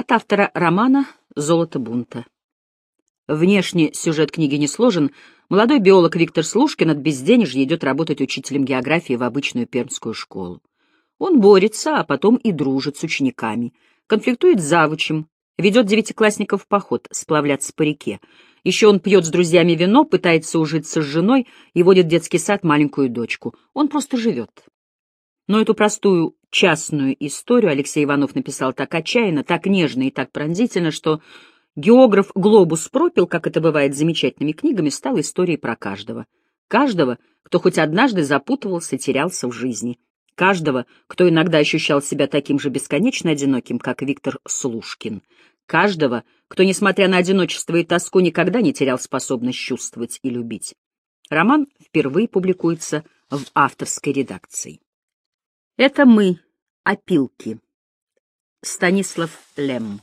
От автора романа «Золото бунта». Внешне сюжет книги не сложен. Молодой биолог Виктор Слушкин от безденежья идет работать учителем географии в обычную пермскую школу. Он борется, а потом и дружит с учениками, конфликтует с завучем, ведет девятиклассников в поход сплавляться по реке. Еще он пьет с друзьями вино, пытается ужиться с женой и водит в детский сад маленькую дочку. Он просто живет. Но эту простую частную историю Алексей Иванов написал так отчаянно, так нежно и так пронзительно, что географ «Глобус пропил», как это бывает с замечательными книгами, стал историей про каждого. Каждого, кто хоть однажды запутывался, терялся в жизни. Каждого, кто иногда ощущал себя таким же бесконечно одиноким, как Виктор Слушкин. Каждого, кто, несмотря на одиночество и тоску, никогда не терял способность чувствовать и любить. Роман впервые публикуется в авторской редакции. Это мы, опилки. Станислав Лем